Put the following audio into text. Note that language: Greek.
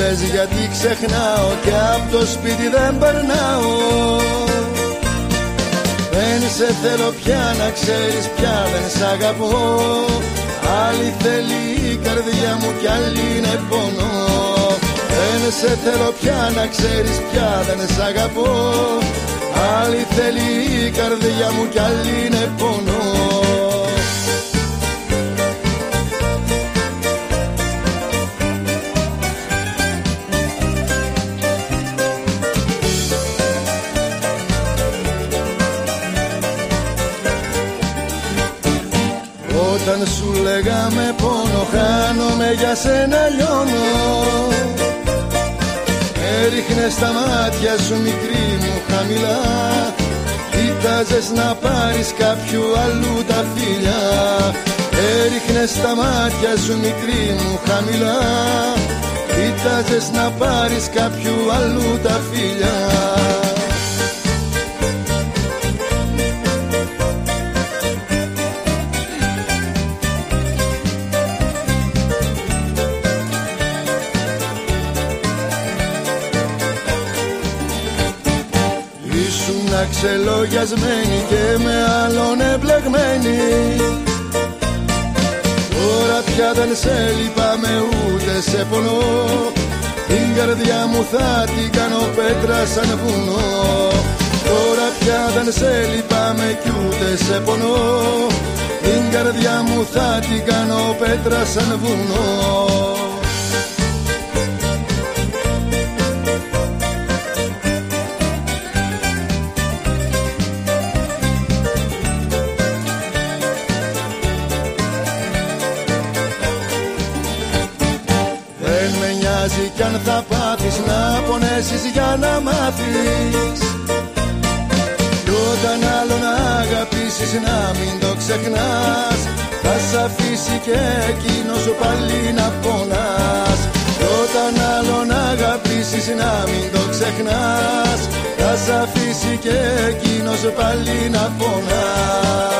λες γιατί ξεχνάω και από το σπίτι δεν περνάω. Δεν σε θέλω πια να ξέρεις πια δεν σ' αγαπώ. Άλλη θέλει η καρδιά μου κι άλλη είναι πόνο. Δεν σε θέλω πια να ξέρεις πια δεν σ' αγαπώ. Άλλη θέλει η καρδιά μου κι άλλη είναι πόνο Όταν σου λέγαμε πόνο χάνομαι για σένα λιώνω. Έριχνες τα μάτια σου μικρή μου χαμηλά. Κοίταζες να πάρεις κάποιου αλλού τα φίλια Έριχνες τα μάτια σου μικρή μου χαμηλά. Κοίταζες να πάρεις κάποιου αλλού τα φίλια Ήσουν αξελογιασμένη και με άλλον εμπλεγμένη. Τώρα πια δεν σε λυπάμαι ούτε σε πονώ. Την καρδιά μου θα την κάνω πέτρα σαν βουνό. Τώρα πια δεν σε λυπάμαι κι ούτε σε πονώ. Την καρδιά μου θα την κάνω πέτρα σαν βουνό νοιάζει κι αν θα πάθεις να πονέσεις για να μάθεις. Κι όταν άλλο να αγαπήσεις να μην το ξεχνάς Θα σ' αφήσει και εκείνος πάλι να πονάς. Κι όταν άλλο να αγαπήσεις να μην το ξεχνάς Θα σ' αφήσει και εκείνος πάλι να πονάς